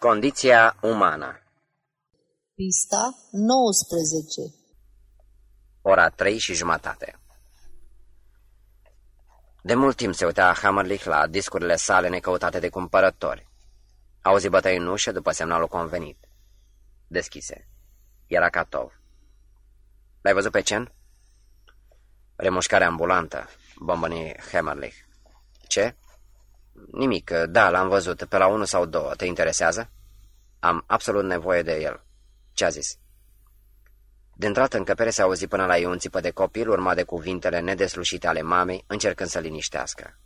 Condiția umană Pista 19 Ora trei și jumătate De mult timp se uita Hammerlich la discurile sale necăutate de cumpărători. Auzi bătăi în ușă după semnalul convenit. Deschise. Era Catov. L-ai văzut pe Cen? Remușcare ambulantă, bombăni Hammerlich. Ce? Nimic, da, l-am văzut, pe la unul sau două. Te interesează? Am absolut nevoie de el. Ce a zis? Dintr-o încăpere se auzi până la ei un țipă de copil, urma de cuvintele nedeslușite ale mamei, încercând să liniștească.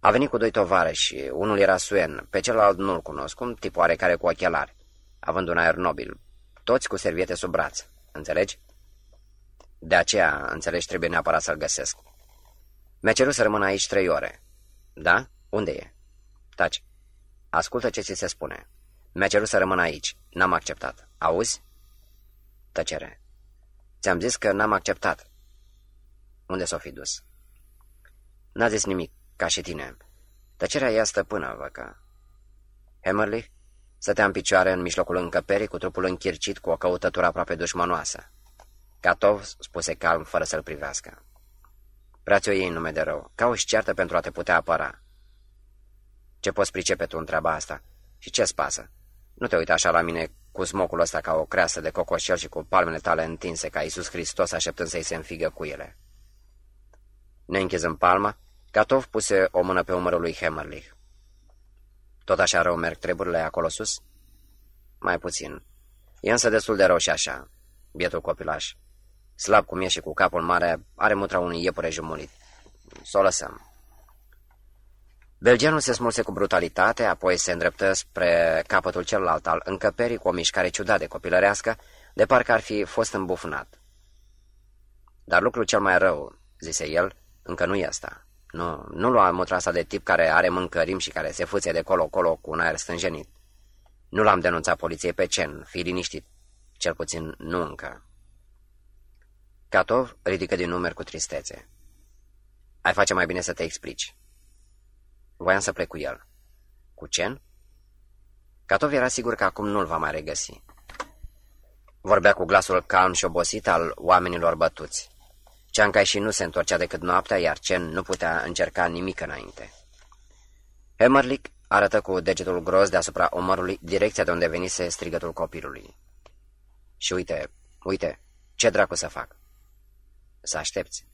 A venit cu doi tovarăși, unul era suen, pe celălalt nu-l cunosc, un tip oarecare cu ochelari, având un aer nobil, toți cu serviete sub braț, înțelegi? De aceea, înțelegi, trebuie neapărat să-l găsesc. Mi-a cerut să rămân aici trei ore. Da? Unde e? Taci. Ascultă ce ți se spune. Mi-a cerut să rămân aici. N-am acceptat. Auzi? Tăcere. Ți-am zis că n-am acceptat. Unde s-o fi dus? N-a zis nimic, ca și tine. Tăcerea ea stăpână, văcă. Hemmerlich stătea în picioare în mijlocul încăperii cu trupul închircit cu o căutătură aproape dușmanoasă. Catov spuse calm, fără să-l privească. Prea ți-o iei nume de rău. Cauți ceartă pentru a te putea apăra. Ce poți pricepe tu în treaba asta? Și ce-ți pasă? Nu te uita așa la mine cu smocul ăsta ca o creasă de cocoșel și cu palmele tale întinse ca Iisus Hristos așteptând să-i se înfigă cu ele. Ne în palma, Catov puse o mână pe umărul lui Hemmerlich. Tot așa rău merg treburile acolo sus? Mai puțin. E însă destul de rău și așa, bietul copilaș. Slab cum e și cu capul mare, are mutra unui iepure jumulit. Să o lăsăm. Belgianul se smulse cu brutalitate, apoi se îndreptă spre capătul celălalt al încăperii cu o mișcare ciudat de copilărească, de parcă ar fi fost îmbufnat. Dar lucrul cel mai rău, zise el, încă nu e asta. Nu, nu lua mutra asta de tip care are mâncărim și care se fâție de colo-colo cu un aer stânjenit. Nu l-am denunțat poliției pe cen, fii liniștit. Cel puțin nu încă. Catov ridică din numeri cu tristețe. Ai face mai bine să te explici. Voiam să plec cu el. Cu Cen? Catov era sigur că acum nu-l va mai regăsi. Vorbea cu glasul calm și obosit al oamenilor bătuți. Ceancai și nu se întorcea decât noaptea, iar Cen nu putea încerca nimic înainte. Hemmerlich arătă cu degetul gros deasupra omărului direcția de unde venise strigătul copilului. Și uite, uite, ce dracu să fac? Să aștepți.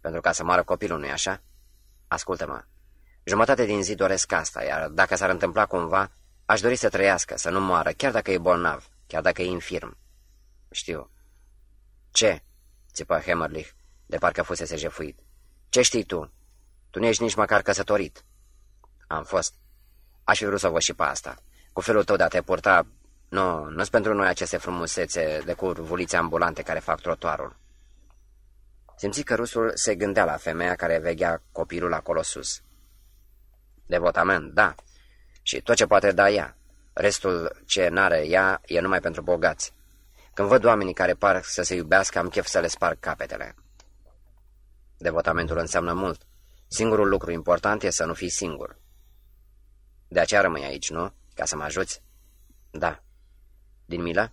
Pentru ca să moară copilul, nu-i așa? Ascultă-mă. Jumătate din zi doresc asta, iar dacă s-ar întâmpla cumva, aș dori să trăiască, să nu moară, chiar dacă e bolnav, chiar dacă e infirm. Știu. Ce? țipă Hemmerlich, de parcă fusese jefuit. Ce știi tu? Tu nu ești nici măcar căsătorit. Am fost. Aș fi vrut să o văd și pe asta. Cu felul tău de a te purta... Nu, nu-s pentru noi aceste frumusețe de curvulițe ambulante care fac trotuarul. Simți că rusul se gândea la femeia care veghea copilul acolo sus. Devotament, da. Și tot ce poate da ea. Restul ce n-are ea e numai pentru bogați. Când văd oamenii care par să se iubească, am chef să le sparg capetele. Devotamentul înseamnă mult. Singurul lucru important e să nu fii singur. De aceea rămâi aici, nu? Ca să mă ajuți? Da. Din milă?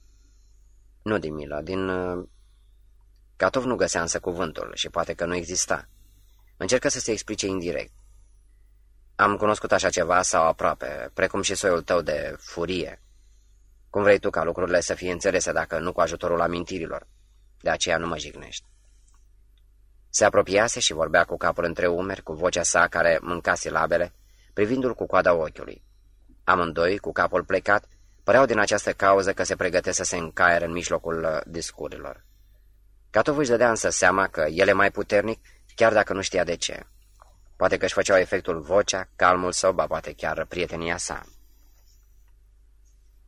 Nu din milă, din... Uh... Catov nu găsea însă cuvântul și poate că nu exista. Încercă să se explice indirect. Am cunoscut așa ceva sau aproape, precum și soiul tău de furie. Cum vrei tu ca lucrurile să fie înțelese dacă nu cu ajutorul amintirilor? De aceea nu mă jignești. Se apropiase și vorbea cu capul între umeri, cu vocea sa care mânca silabele, privindu-l cu coada ochiului. Amândoi, cu capul plecat, păreau din această cauză că se pregăte să se încaieră în mijlocul uh, discurilor. Catov își dădea însă seama că el e mai puternic, chiar dacă nu știa de ce. Poate că își făceau efectul vocea, calmul său, ba poate chiar prietenia sa.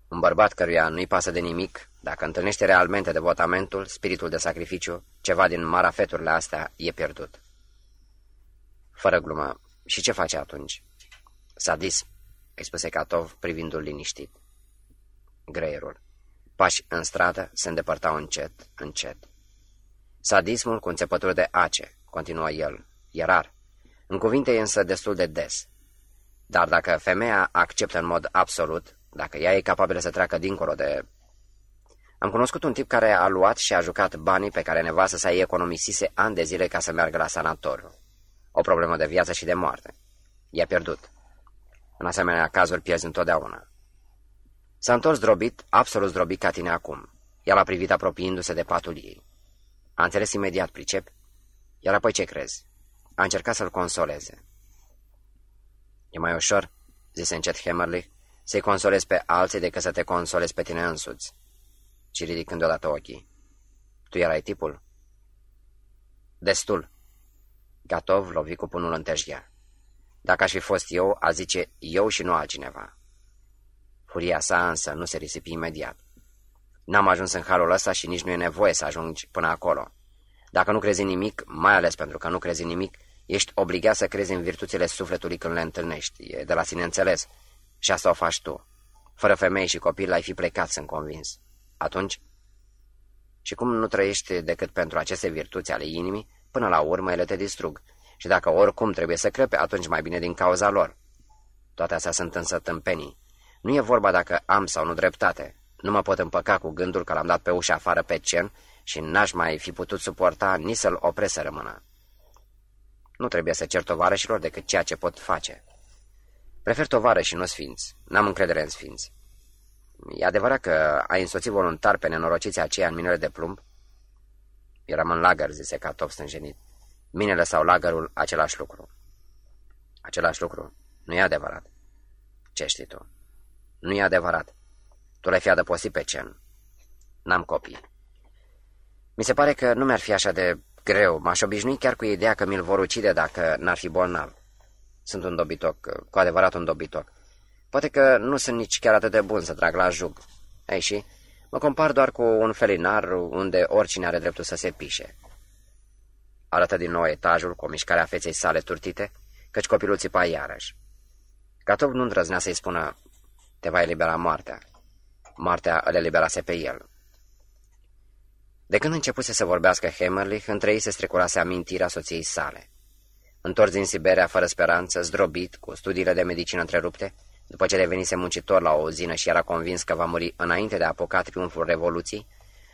Un bărbat căruia nu-i pasă de nimic, dacă întâlnește realmente devotamentul, spiritul de sacrificiu, ceva din marafeturile astea e pierdut. Fără glumă, și ce face atunci? Sadism, îi spuse Catov, privindu-l liniștit. Greierul. Pași în stradă se îndepărtau încet, încet. Sadismul cu înțepături de ace, continua el, e rar. În cuvinte e însă destul de des. Dar dacă femeia acceptă în mod absolut, dacă ea e capabilă să treacă dincolo de... Am cunoscut un tip care a luat și a jucat banii pe care nevastă sa ei economisise ani de zile ca să meargă la sanatoriu. O problemă de viață și de moarte. I-a pierdut. În asemenea cazuri pierzi întotdeauna. S-a întors drobit, absolut zdrobit ca tine acum. El a privit apropiindu-se de patul ei. A înțeles imediat, pricep? Iar apoi ce crezi? A încercat să-l consoleze. E mai ușor, zise încet Hammerlich, să-i consolezi pe alții decât să te consolezi pe tine însuți. Și ridicând odată ochii. Tu erai tipul? Destul. Gatov lovi cu punul în tejghea. Dacă aș fi fost eu, a zice eu și nu altcineva. Furia sa însă nu se risipi imediat. N-am ajuns în halul ăsta și nici nu e nevoie să ajungi până acolo. Dacă nu crezi în nimic, mai ales pentru că nu crezi în nimic, ești obligat să crezi în virtuțile sufletului când le întâlnești. E de la sine înțeles. Și asta o faci tu. Fără femei și copii l-ai fi plecat, sunt convins. Atunci? Și cum nu trăiești decât pentru aceste virtuți ale inimii, până la urmă ele te distrug. Și dacă oricum trebuie să crepe, atunci mai bine din cauza lor. Toate astea sunt însă tâmpenii. Nu e vorba dacă am sau nu dreptate. Nu mă pot împăca cu gândul că l-am dat pe ușa afară pe cen și n-aș mai fi putut suporta nici să-l opresc să rămână. Nu trebuie să cer tovarășilor decât ceea ce pot face. Prefer tovară și nu sfinți. N-am încredere în sfinți. E adevărat că ai însoțit voluntar pe nenorociții aceia în minele de plumb? Eram în lagăr, zise Catov stânjenit. Minele sau lagărul, același lucru. Același lucru? Nu e adevărat. Ce știi tu? Nu e adevărat. Tu l-ai fi adăpostit pe cen. N-am copii. Mi se pare că nu mi-ar fi așa de greu. M-aș obișnui chiar cu ideea că mi-l vor ucide dacă n-ar fi bolnav. Sunt un dobitoc, cu adevărat un dobitoc. Poate că nu sunt nici chiar atât de bun să trag la jug. Ei și, mă compar doar cu un felinar unde oricine are dreptul să se pișe. Arătă din nou etajul cu o mișcare a feței sale turtite, căci copilul țipa iarăși. Catov nu îndrăznea să-i spună, te va elibera moartea. Moartea îl eliberase pe el. De când începuse să vorbească Hemerlich, între ei se strecurase amintirea soției sale. Întors din Siberia fără speranță, zdrobit, cu studiile de medicină întrerupte, după ce devenise muncitor la o uzină și era convins că va muri înainte de a apuca triumful Revoluției,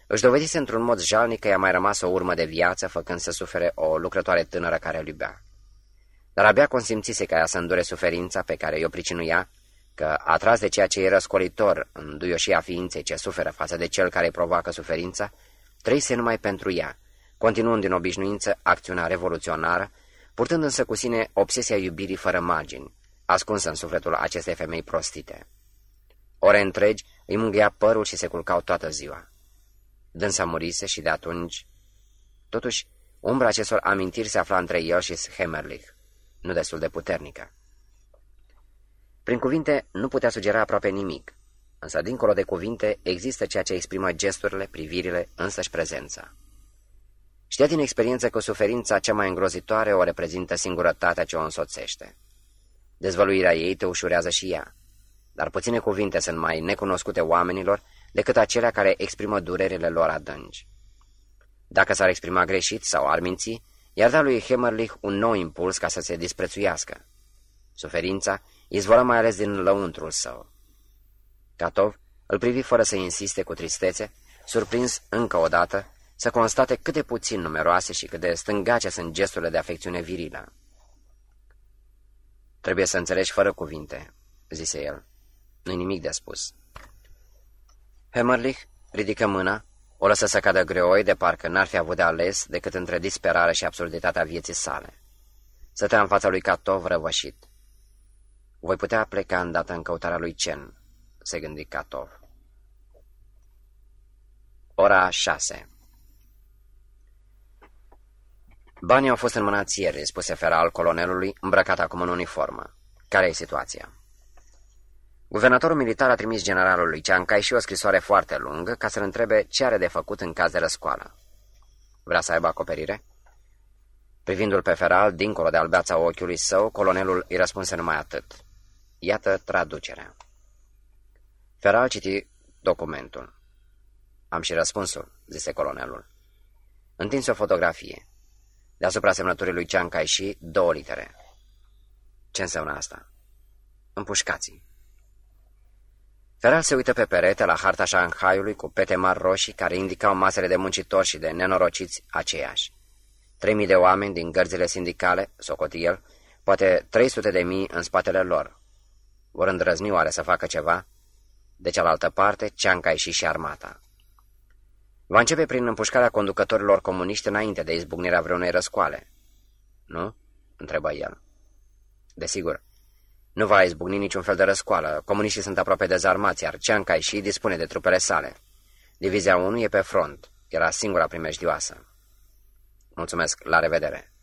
își dovedise într-un mod jalnic că i-a mai rămas o urmă de viață, făcând să sufere o lucrătoare tânără care îl iubea. Dar abia consimțise ca ea să îndure suferința pe care i-o pricinuia, că, atras de ceea ce e răscolitor în duioșia ființei ce suferă față de cel care îi provoacă suferința, trăise numai pentru ea, continuând din obișnuință acțiunea revoluționară, purtând însă cu sine obsesia iubirii fără margini, ascunsă în sufletul acestei femei prostite. Ore întregi îi mângâia părul și se culcau toată ziua. Dânsa murise și de atunci... Totuși, umbra acestor amintiri se afla între el și Hemerlich, nu destul de puternică. Prin cuvinte nu putea sugera aproape nimic, însă dincolo de cuvinte există ceea ce exprimă gesturile, privirile, însăși prezența. Știa din experiență că suferința cea mai îngrozitoare o reprezintă singurătatea ce o însoțește. Dezvăluirea ei te ușurează și ea, dar puține cuvinte sunt mai necunoscute oamenilor decât acelea care exprimă durerile lor adânci. Dacă s-ar exprima greșit sau ar minți, i-ar da lui Hemmerlich un nou impuls ca să se disprețuiască. Suferința izvora mai ales din lăuntrul său. Catov îl privi fără să insiste cu tristețe, surprins încă o dată să constate cât de puțin numeroase și cât de stângace sunt gesturile de afecțiune virilă. Trebuie să înțelegi fără cuvinte," zise el. Nu-i nimic de spus." Hemmerlich ridică mâna, o lăsă să cadă greoi de parcă n-ar fi avut de ales decât între disperare și absurditatea vieții sale. Stătea în fața lui Catov răvășit. Voi putea pleca îndată în căutarea lui Cen, se gândi Catov. Ora șase Banii au fost înmânați ieri, spuse Feral colonelului, îmbrăcat acum în uniformă. Care e situația? Guvernatorul militar a trimis generalului Ceancai și o scrisoare foarte lungă ca să-l întrebe ce are de făcut în caz de răscoală. Vrea să aibă acoperire? Privindu-l pe Feral, dincolo de albeața ochiului său, colonelul îi răspunse numai atât. Iată traducerea. Feral citi documentul. Am și răspunsul, zise colonelul. Întinse o fotografie. Deasupra semnăturii lui Cean și două litere. Ce înseamnă asta? Împușcați Feral se uită pe perete la harta Shanghaiului cu pete mari roșii care indicau masele de muncitori și de nenorociți aceiași. Trei mii de oameni din gărzile sindicale, socoti el, poate 300 de mii în spatele lor. Vor îndrăzni oare să facă ceva? De cealaltă parte, Ceancai și și armata. Va începe prin împușcarea conducătorilor comuniști înainte de izbucnirea vreunei răscoale. Nu? întrebă el. Desigur. Nu va izbucni niciun fel de răscoală. Comuniștii sunt aproape dezarmați, iar Ceancai și dispune de trupele sale. Divizia 1 e pe front. Era singura primejdioasă. Mulțumesc, la revedere.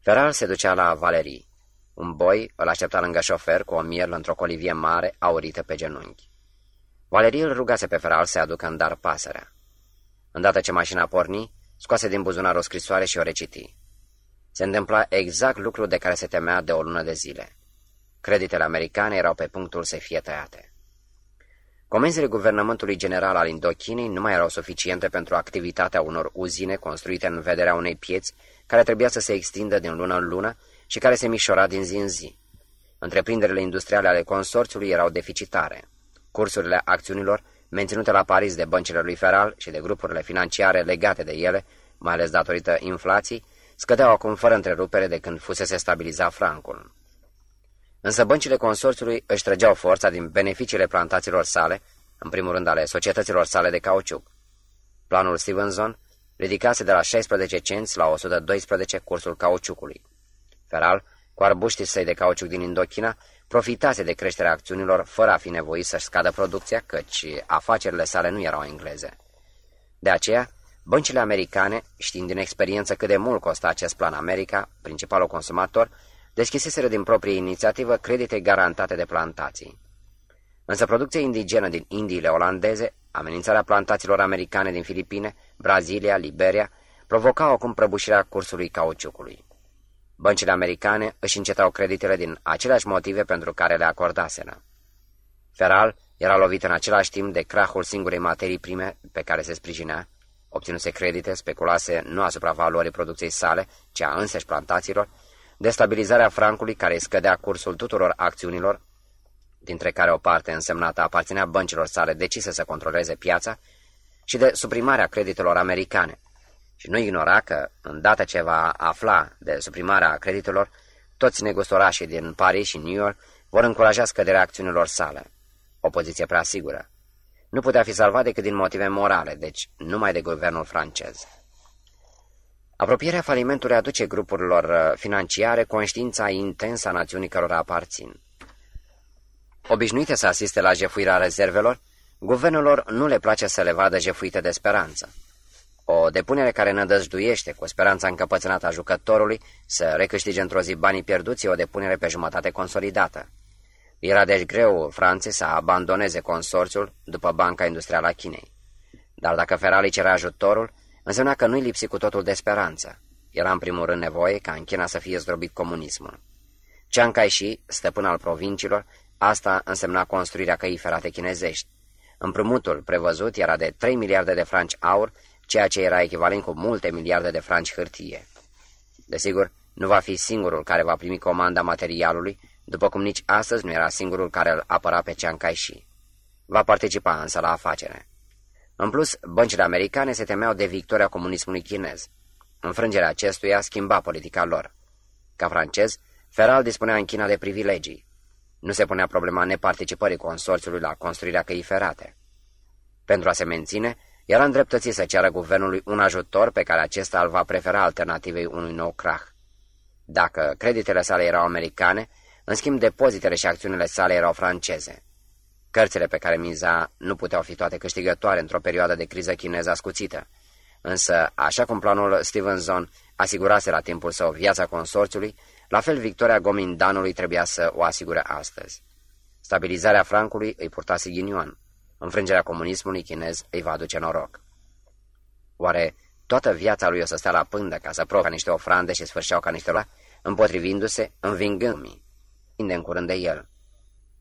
Feral se ducea la Valerii. Un boi îl aștepta lângă șofer cu o mierlă într-o colivie mare aurită pe genunchi. Valerii îl rugase pe Feral să aducă în dar pasărea. Îndată ce mașina porni, scoase din buzunar o scrisoare și o reciti. Se întâmpla exact lucrul de care se temea de o lună de zile. Creditele americane erau pe punctul să fie tăiate. Comenzile guvernamentului general al Indochinei nu mai erau suficiente pentru activitatea unor uzine construite în vederea unei pieți care trebuia să se extindă din lună în lună și care se mișora din zi în zi. Întreprinderile industriale ale consorțiului erau deficitare. Cursurile acțiunilor, menținute la Paris de băncile lui Feral și de grupurile financiare legate de ele, mai ales datorită inflației, scădeau acum fără întrerupere de când fusese stabilizat francul. Însă băncile consorțiului își trăgeau forța din beneficiile plantațiilor sale, în primul rând ale societăților sale de cauciuc. Planul Stevenson ridicase de la 16 cenți la 112 cursul cauciucului. Feral, cu arbuștii săi de cauciuc din Indochina, profitase de creșterea acțiunilor fără a fi nevoit să-și scadă producția, căci afacerile sale nu erau engleze. De aceea, băncile americane, știind din experiență cât de mult costa acest plan America, principalul consumator, deschiseseră din proprie inițiativă credite garantate de plantații. Însă producția indigenă din Indiile olandeze, amenințarea plantațiilor americane din Filipine, Brazilia, Liberia, provocau acum prăbușirea cursului cauciucului. Băncile americane își încetau creditele din aceleași motive pentru care le acordaseră. Feral era lovit în același timp de crahul singurei materii prime pe care se sprijinea, obținuse credite, speculase nu asupra valorii producției sale, ci a însăși plantațiilor, destabilizarea francului care îi scădea cursul tuturor acțiunilor, dintre care o parte însemnată aparținea băncilor sale decise să controleze piața, și de suprimarea creditelor americane. Și nu ignora că, îndată ce va afla de suprimarea creditelor, toți negustorașii din Paris și New York vor încuraja scăderea acțiunilor sale. O poziție prea sigură. Nu putea fi salvat decât din motive morale, deci numai de guvernul francez. Apropierea falimentului aduce grupurilor uh, financiare conștiința intensă a națiunii cărora aparțin. Obișnuite să asiste la jefuirea rezervelor, guvernelor nu le place să le vadă jefuite de speranță. O depunere care nădăjduiește cu speranța încăpățânată a jucătorului să recâștige într-o zi banii pierduți e o depunere pe jumătate consolidată. Era deci greu Franței să abandoneze consorțiul după Banca Industrială a Chinei. Dar dacă Ferrari cerea ajutorul, însemna că nu-i lipsi cu totul de speranță. Era în primul rând nevoie ca în China să fie zdrobit comunismul. Chiang Kai-shi, stăpân al provinciilor, asta însemna construirea căii ferate chinezești. Împrumutul prevăzut era de 3 miliarde de franci aur, ceea ce era echivalent cu multe miliarde de franci hârtie. Desigur, nu va fi singurul care va primi comanda materialului, după cum nici astăzi nu era singurul care îl apăra pe Chiang Kai-shi. Va participa însă la afacere. În plus, băncile americane se temeau de victoria comunismului chinez. Înfrângerea acestuia schimba politica lor. Ca francez, Feral dispunea în China de privilegii. Nu se punea problema neparticipării consorțiului la construirea căii ferate. Pentru a se menține, era îndreptățit să ceară guvernului un ajutor pe care acesta îl va prefera alternativei unui nou crah. Dacă creditele sale erau americane, în schimb depozitele și acțiunile sale erau franceze. Cărțile pe care miza nu puteau fi toate câștigătoare într-o perioadă de criză chineză ascuțită. Însă, așa cum planul Stevenson asigurase la timpul său viața consorțiului, la fel victoria Gomindanului trebuia să o asigure astăzi. Stabilizarea francului îi purtase ghinion. Înfrângerea comunismului chinez îi va aduce noroc. Oare toată viața lui o să stea la pândă ca să provocă niște ofrande și sfârșeau ca niște la, împotrivindu-se, învingându-mi, în curând de el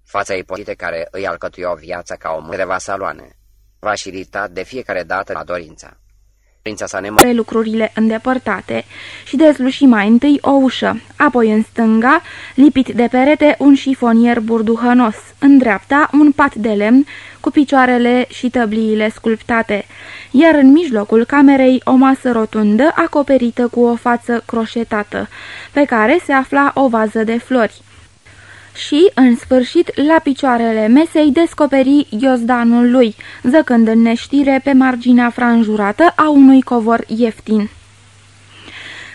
fața ipotite care îi alcătuiau viața ca o mâreva saloane, va și de fiecare dată la dorința. Prințesa ne Pe lucrurile îndepărtate și dezluși mai întâi o ușă, apoi în stânga, lipit de perete, un șifonier burduhănos, în dreapta un pat de lemn cu picioarele și tăbliile sculptate, iar în mijlocul camerei o masă rotundă acoperită cu o față croșetată, pe care se afla o vază de flori și, în sfârșit, la picioarele mesei descoperi ghiozdanul lui, zăcând în neștire pe marginea franjurată a unui covor ieftin.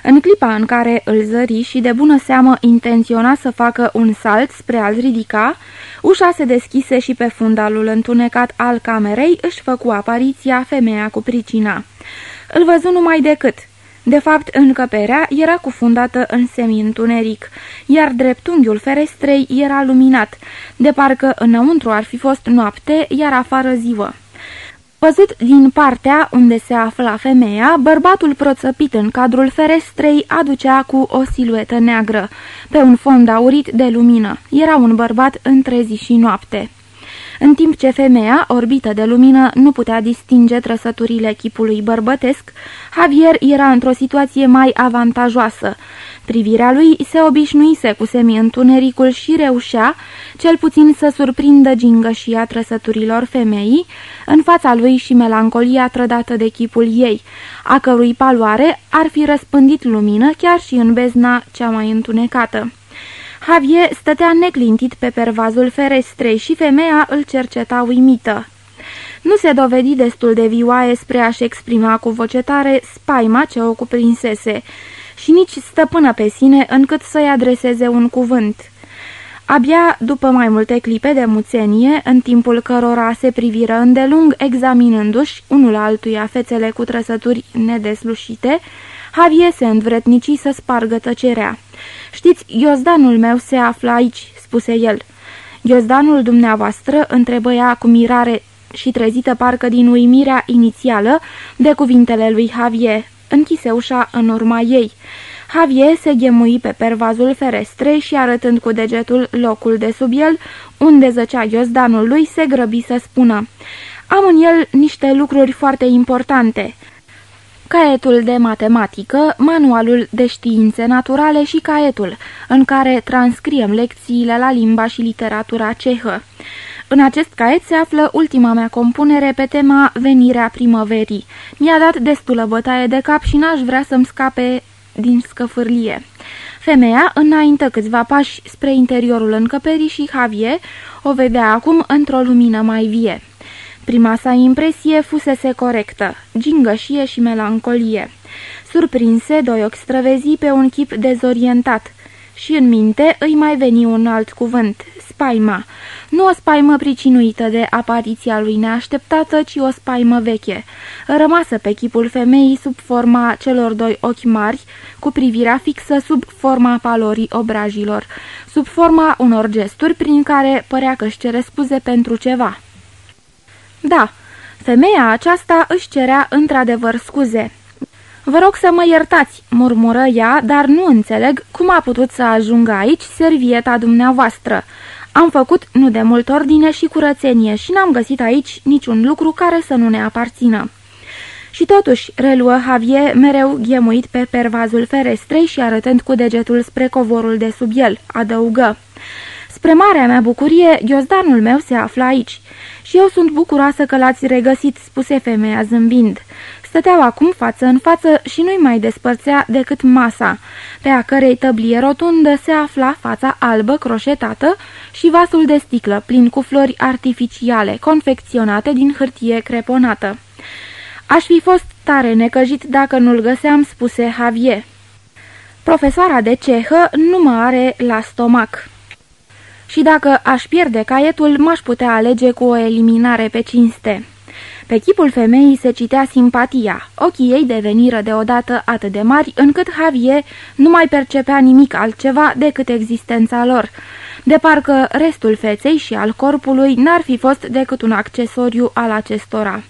În clipa în care îl zări și de bună seamă intenționa să facă un salt spre a-l ridica, ușa se deschise și pe fundalul întunecat al camerei își făcu apariția femeia cu pricina. Îl văzu numai decât – de fapt, încăperea era cufundată în semi-întuneric, iar dreptunghiul ferestrei era luminat, de parcă înăuntru ar fi fost noapte, iar afară ziua. Văzut din partea unde se afla femeia, bărbatul proțăpit în cadrul ferestrei aducea cu o siluetă neagră, pe un fond aurit de lumină. Era un bărbat între zi și noapte. În timp ce femeia, orbită de lumină, nu putea distinge trăsăturile chipului bărbătesc, Javier era într-o situație mai avantajoasă. Privirea lui se obișnuise cu semi-întunericul și reușea, cel puțin să surprindă gingășia trăsăturilor femeii, în fața lui și melancolia trădată de chipul ei, a cărui paloare ar fi răspândit lumină chiar și în bezna cea mai întunecată. Javier stătea neclintit pe pervazul ferestrei și femeia îl cerceta uimită. Nu se dovedi destul de vioaie spre a-și exprima cu voce tare spaima ce o cuprinsese și nici stăpână pe sine încât să-i adreseze un cuvânt. Abia după mai multe clipe de muțenie, în timpul cărora se priviră îndelung examinându-și unul altuia fețele cu trăsături nedeslușite, Javier se învretnici să spargă tăcerea. Știți, ghiozdanul meu se află aici," spuse el. Ghiozdanul dumneavoastră întrebă ea cu mirare și trezită parcă din uimirea inițială de cuvintele lui Javier. Închise ușa în urma ei. Javier se ghemui pe pervazul ferestrei și arătând cu degetul locul de sub el, unde zăcea ghiozdanul lui, se grăbi să spună Am în el niște lucruri foarte importante." Caietul de matematică, manualul de științe naturale și caietul, în care transcriem lecțiile la limba și literatura cehă. În acest caiet se află ultima mea compunere pe tema Venirea primăverii. Mi-a dat destulă bătaie de cap și n-aș vrea să-mi scape din scăfârlie. Femeia înaintă câțiva pași spre interiorul încăperii și Javier o vedea acum într-o lumină mai vie. Prima sa impresie fusese corectă, gingășie și melancolie. Surprinse, doi ochi străvezi pe un chip dezorientat și în minte îi mai veni un alt cuvânt, spaima. Nu o spaimă pricinuită de apariția lui neașteptată, ci o spaimă veche, rămasă pe chipul femeii sub forma celor doi ochi mari, cu privirea fixă sub forma palorii obrajilor, sub forma unor gesturi prin care părea că își cere scuze pentru ceva. Da, femeia aceasta își cerea într-adevăr scuze. Vă rog să mă iertați, murmură ea, dar nu înțeleg cum a putut să ajungă aici servieta dumneavoastră. Am făcut nu de mult ordine și curățenie și n-am găsit aici niciun lucru care să nu ne aparțină. Și totuși, reluă Javier, mereu ghemuit pe pervazul ferestrei și arătând cu degetul spre covorul de sub el, adăugă. Spre marea mea bucurie, ghiozdanul meu se află aici. Și eu sunt bucuroasă că l-ați regăsit," spuse femeia zâmbind. Stăteau acum față în față și nu-i mai despărțea decât masa, pe a cărei tăblie rotundă se afla fața albă croșetată și vasul de sticlă plin cu flori artificiale, confecționate din hârtie creponată. Aș fi fost tare necăjit dacă nu-l găseam," spuse Javier. Profesoara de cehă nu mă are la stomac și dacă aș pierde caietul, m-aș putea alege cu o eliminare pe cinste. Pe chipul femeii se citea simpatia, ochii ei deveniră deodată atât de mari încât Javier nu mai percepea nimic altceva decât existența lor, de parcă restul feței și al corpului n-ar fi fost decât un accesoriu al acestora.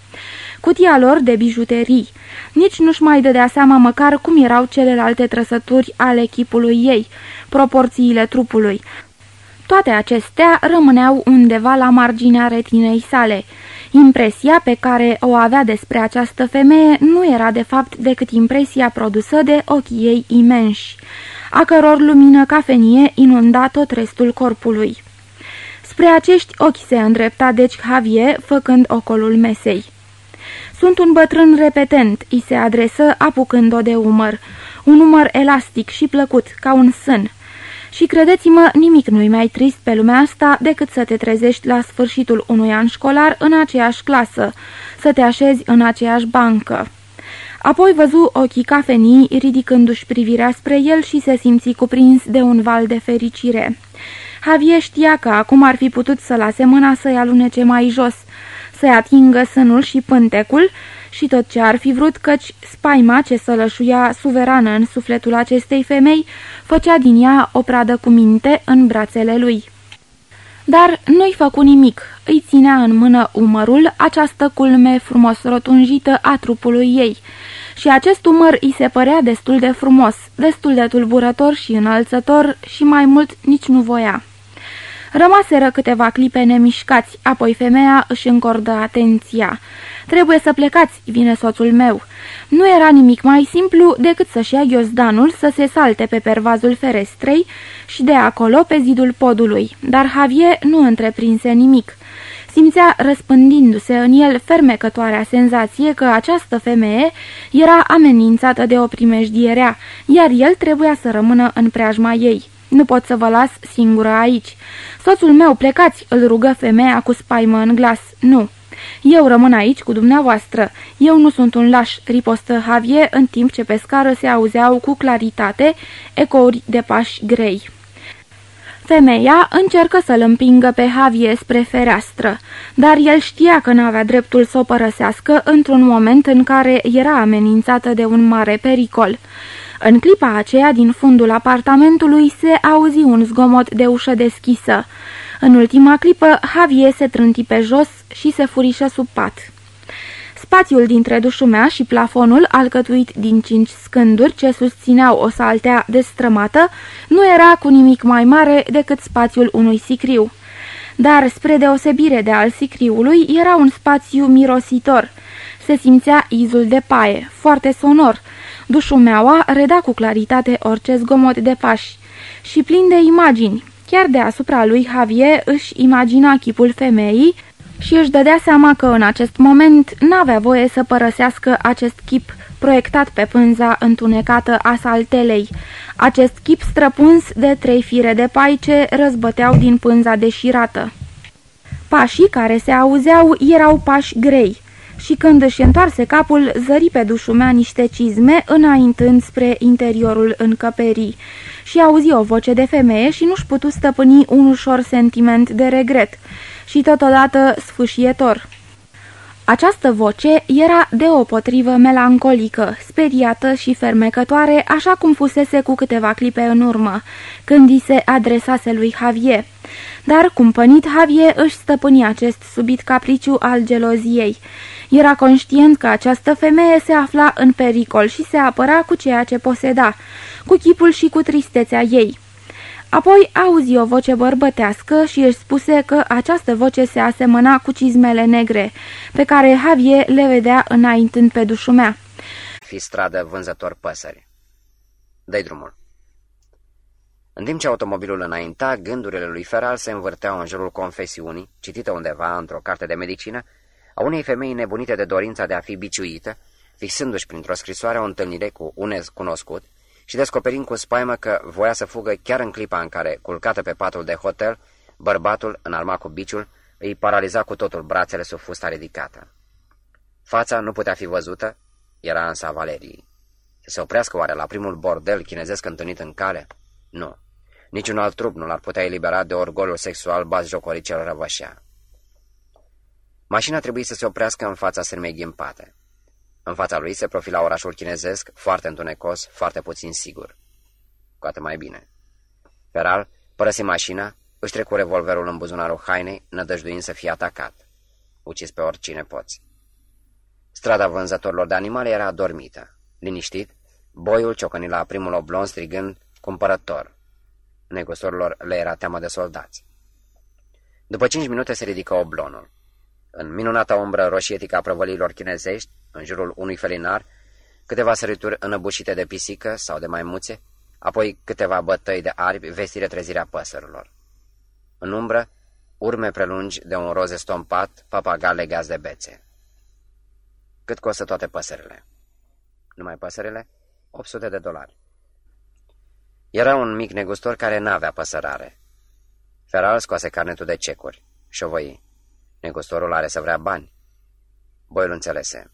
Cutia lor de bijuterii. Nici nu-și mai dădea seama măcar cum erau celelalte trăsături ale chipului ei, proporțiile trupului, toate acestea rămâneau undeva la marginea retinei sale, Impresia pe care o avea despre această femeie nu era de fapt decât impresia produsă de ochii ei imenși, a căror lumină cafenie inunda tot restul corpului. Spre acești ochi se îndrepta deci Javier, făcând ocolul mesei. Sunt un bătrân repetent, îi se adresă apucând-o de umăr, un umăr elastic și plăcut, ca un sân. Și credeți-mă, nimic nu-i mai trist pe lumea asta decât să te trezești la sfârșitul unui an școlar în aceeași clasă, să te așezi în aceeași bancă. Apoi văzu ochii cafenii ridicându-și privirea spre el și se simți cuprins de un val de fericire. Javier știa că acum ar fi putut să lase mâna să-i alunece mai jos, să-i atingă sânul și pântecul și tot ce ar fi vrut, căci spaima ce sălășuia suverană în sufletul acestei femei făcea din ea o pradă cu minte în brațele lui. Dar nu-i făcu nimic, îi ținea în mână umărul, această culme frumos rotunjită a trupului ei, și acest umăr îi se părea destul de frumos, destul de tulburător și înălțător și mai mult nici nu voia. Rămaseră câteva clipe nemișcați, apoi femeia își încordă atenția. Trebuie să plecați, vine soțul meu. Nu era nimic mai simplu decât să-și ia ghiozdanul, să se salte pe pervazul ferestrei și de acolo pe zidul podului, dar Javier nu întreprinse nimic. Simțea răspândindu-se în el fermecătoarea senzație că această femeie era amenințată de o primejdierea, iar el trebuia să rămână în preajma ei. Nu pot să vă las singură aici. Soțul meu, plecați!" îl rugă femeia cu spaimă în glas. Nu. Eu rămân aici cu dumneavoastră. Eu nu sunt un laș," ripostă Javier, în timp ce pe scară se auzeau cu claritate ecouri de pași grei. Femeia încercă să-l împingă pe Javier spre fereastră, dar el știa că n-avea dreptul să o părăsească într-un moment în care era amenințată de un mare pericol. În clipa aceea, din fundul apartamentului, se auzi un zgomot de ușă deschisă. În ultima clipă, Javier se trânti pe jos și se furișă sub pat. Spațiul dintre dușumea și plafonul, alcătuit din cinci scânduri ce susțineau o saltea destrămată, nu era cu nimic mai mare decât spațiul unui sicriu. Dar, spre deosebire de al sicriului, era un spațiu mirositor. Se simțea izul de paie, foarte sonor, Dușumeaua reda cu claritate orice zgomot de pași și plin de imagini. Chiar deasupra lui Javier își imagina chipul femeii și își dădea seama că în acest moment n-avea voie să părăsească acest chip proiectat pe pânza întunecată a saltelei, acest chip străpuns de trei fire de paice răzbăteau din pânza deșirată. Pașii care se auzeau erau pași grei, și când își întoarse capul, zări pe dușumea niște cizme înaintând spre interiorul încăperii și auzi o voce de femeie și nu-și putu stăpâni un ușor sentiment de regret și totodată sfâșietor. Această voce era deopotrivă melancolică, speriată și fermecătoare, așa cum fusese cu câteva clipe în urmă, când i se adresase lui Javier. Dar, cumpănit, Javier își stăpâni acest subit capriciu al geloziei era conștient că această femeie se afla în pericol și se apăra cu ceea ce poseda, cu chipul și cu tristețea ei. Apoi auzi o voce bărbătească și își spuse că această voce se asemăna cu cizmele negre, pe care Javier le vedea înaintând pe dușumea. Fi stradă vânzător păsări. dă drumul. În timp ce automobilul înainta, gândurile lui Feral se învârteau în jurul confesiunii, citită undeva într-o carte de medicină, a unei femei nebunite de dorința de a fi biciuită, fixându-și printr-o scrisoare o întâlnire cu un cunoscut și descoperind cu spaimă că voia să fugă chiar în clipa în care, culcată pe patul de hotel, bărbatul, înarmat cu biciul, îi paraliza cu totul brațele sub fusta ridicată. Fața nu putea fi văzută, era însă a Valeriei. Să se oprească oare la primul bordel chinezesc întâlnit în cale? Nu. Niciun alt trup nu l-ar putea elibera de orgolul sexual bazjocorit cel răvășea. Mașina trebuie să se oprească în fața sârmei ghimpate. În fața lui se profila orașul chinezesc, foarte întunecos, foarte puțin sigur. Cu atât mai bine. Feral părăsi mașina, își trecu revolverul în buzunarul hainei, nădăjduind să fie atacat. Ucis pe oricine poți. Strada vânzătorilor de animale era adormită. Liniștit, boiul ciocăni la primul oblon strigând, cumpărător. Negustorilor le era teamă de soldați. După cinci minute se ridică oblonul. În minunata umbră roșietică a prăvălilor chinezești, în jurul unui felinar, câteva sărituri înăbușite de pisică sau de maimuțe, apoi câteva bătăi de arbi vestire trezirea păsărilor. În umbră, urme prelungi de un roze stompat, papagal legați de bețe. Cât costă toate păsările? Numai păsările? 800 de dolari. Era un mic negustor care n-avea păsărare. Feral scoase carnetul de cecuri. Șovăi. Negustorul are să vrea bani. Boil înțelese.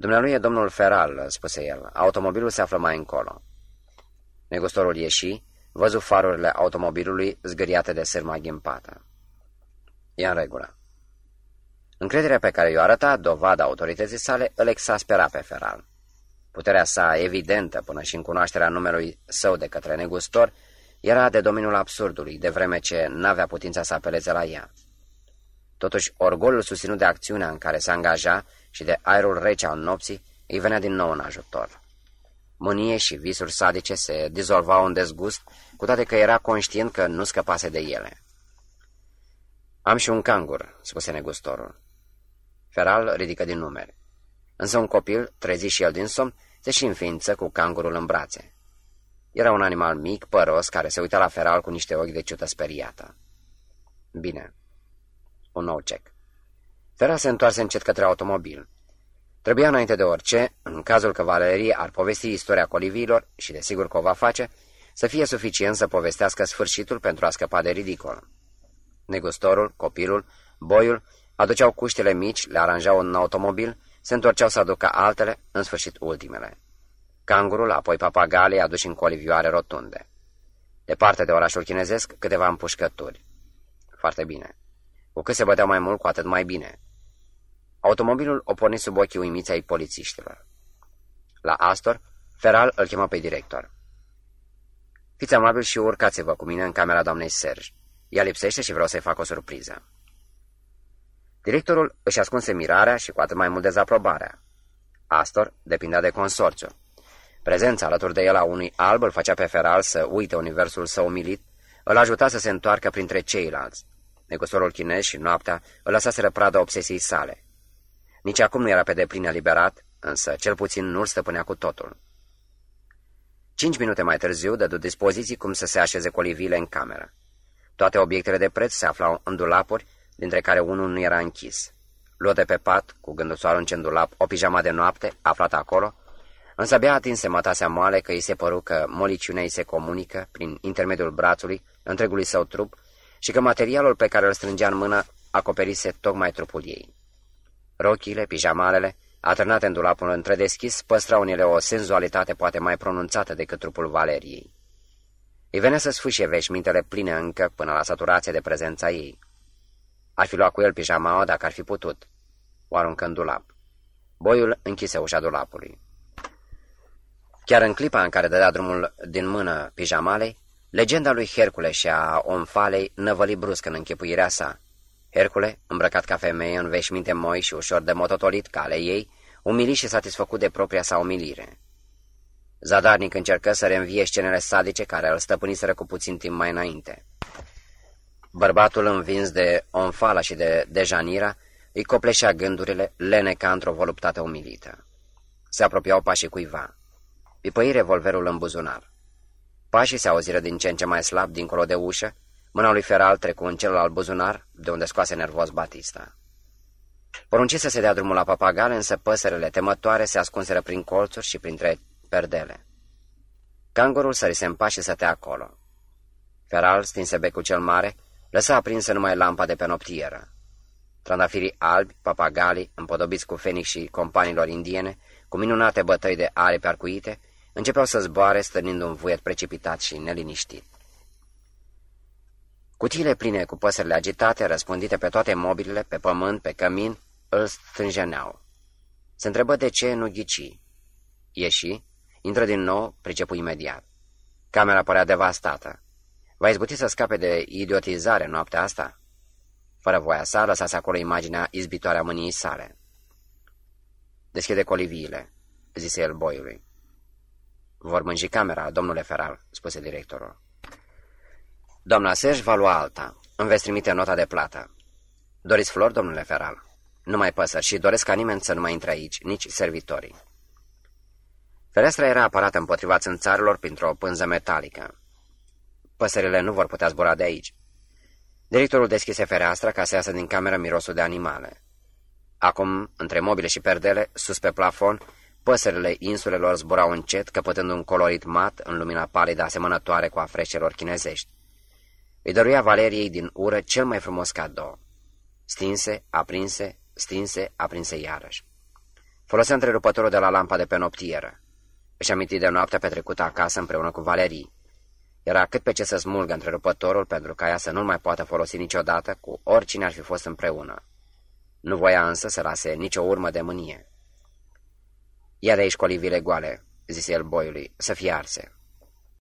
Dumnealui e domnul Feral, spuse el. Automobilul se află mai încolo. Negustorul ieși, văzu farurile automobilului zgâriate de sârma ghimpată. E în regulă. Încrederea pe care i-o arăta, dovada autorității sale, îl exaspera pe Feral. Puterea sa, evidentă până și în cunoașterea numelui său de către negustor, era de domeniul absurdului, de vreme ce n-avea putința să apeleze la ea. Totuși, orgolul susținut de acțiunea în care se angaja și de aerul rece al nopții îi venea din nou în ajutor. Mânie și visuri sadice se dizolvau în dezgust, cu toate că era conștient că nu scăpase de ele. Am și un cangur," spuse negustorul. Feral ridică din numeri. Însă un copil, trezi și el din somn, se și înființă cu cangurul în brațe. Era un animal mic, păros, care se uita la feral cu niște ochi de ciută speriată. Bine. Un nou cec. Feral se întoarse încet către automobil. Trebuia înainte de orice, în cazul că Valerie ar povesti istoria coliviilor, și desigur că o va face, să fie suficient să povestească sfârșitul pentru a scăpa de ridicol. Negustorul, copilul, boiul, aduceau cuștele mici, le aranjau în automobil, se întorceau să aducă altele, în sfârșit ultimele. Cangurul, apoi papagalii aduși în colivioare rotunde. Departe de orașul chinezesc, câteva împușcături. Foarte bine. Cu cât se băteau mai mult, cu atât mai bine. Automobilul o porni sub ochii uimiți ai polițiștilor. La Astor, Feral îl chemă pe director. Fiți amabil și urcați-vă cu mine în camera doamnei Serge. Ea lipsește și vreau să-i fac o surpriză. Directorul își ascunse mirarea și cu atât mai mult dezaprobarea. Astor depindea de consorțiu. Prezența alături de el a unui alb îl făcea pe Feral să uite universul său umilit, îl ajuta să se întoarcă printre ceilalți. Negustorul chinez și noaptea îl lăsaseră prada obsesiei sale. Nici acum nu era pe deplin eliberat, însă cel puțin nu-l stăpânea cu totul. Cinci minute mai târziu dădu dispoziții cum să se așeze colivile în cameră. Toate obiectele de preț se aflau în dulapuri, dintre care unul nu era închis. Luă de pe pat, cu gândul să arunce în dulap o pijama de noapte, aflată acolo, însă abia atinse mătasea moale că îi se păru că moliciunea îi se comunică, prin intermediul brațului, întregului său trup, și că materialul pe care îl strângea în mână acoperise tocmai trupul ei. Rochile, pijamalele, atârnate în dulapul întredeschis, păstrau în ele o senzualitate poate mai pronunțată decât trupul Valeriei. Îi venea să sfâșie veșmintele pline încă până la saturație de prezența ei. Ar fi luat cu el pijamaua dacă ar fi putut. O aruncă în dulap. Boiul închise ușa dulapului. Chiar în clipa în care dădea drumul din mână pijamalei, legenda lui Hercule și a omfalei năvăli brusc în închipuirea sa. Hercule, îmbrăcat ca femeie în veșminte moi și ușor de mototolit ca ale ei, umilit și satisfăcut de propria sa umilire. Zadarnic încercă să reînvie scenele sadice care îl stăpâniseră cu puțin timp mai înainte. Bărbatul învins de omfala și de dejanira îi copleșea gândurile, lene ca într-o voluptate umilită. Se apropiau pașii cuiva. Pipăi revolverul în buzunar. Pașii se auziră din ce în ce mai slab dincolo de ușă, mâna lui Feral trecu în celălalt buzunar, de unde scoase nervos Batista. Porunci să se dea drumul la papagale, însă păsările temătoare se ascunseră prin colțuri și printre perdele. Cangurul sărise în pași și sătea acolo. Feral stinse becul cel mare, lăsa aprinsă numai lampa de pe noptieră. Trandafirii albi, papagalii, împodobiți cu fenic și companiilor indiene, cu minunate bătăi de aripi arcuite, începeau să zboare stârnind un vuiet precipitat și neliniștit. Cutiile pline cu păsările agitate, răspândite pe toate mobilele, pe pământ, pe cămin, îl stânjeneau. Se întrebă de ce nu ghici. Ieși, intră din nou, pricepu imediat. Camera părea devastată. Va izbuti să scape de idiotizare noaptea asta? Fără voia sa, lăsase acolo imaginea izbitoare a mâniei sale. Deschide coliviile, zise el boiului. Vor mânji camera, domnule Feral, spuse directorul. Doamna Serge va lua alta. Îmi veți trimite nota de plată. Doriți flori, domnule Feral? Nu mai păsări și doresc ca nimeni să nu mai intre aici, nici servitorii. Ferestra era aparată împotriva țânțarilor printr-o pânză metalică. Păsările nu vor putea zbura de aici. Directorul deschise fereastra ca să iasă din cameră mirosul de animale. Acum, între mobile și perdele, sus pe plafon, păsările insulelor zburau încet, căpătând un colorit mat în lumina palidă asemănătoare cu a freșelor chinezești. Îi dăruia Valeriei din ură cel mai frumos cadou. Stinse, aprinse, stinse, aprinse iarăși. Folosea întrerupătorul de la lampa de pe noptieră. Își aminti de noaptea petrecută acasă împreună cu Valerii. Era cât pe ce să smulgă întrerupătorul pentru ca ea să nu mai poată folosi niciodată cu oricine ar fi fost împreună. Nu voia însă să lase nicio urmă de mânie. Ia de aici colivile goale, zise el boiului, să fie arse.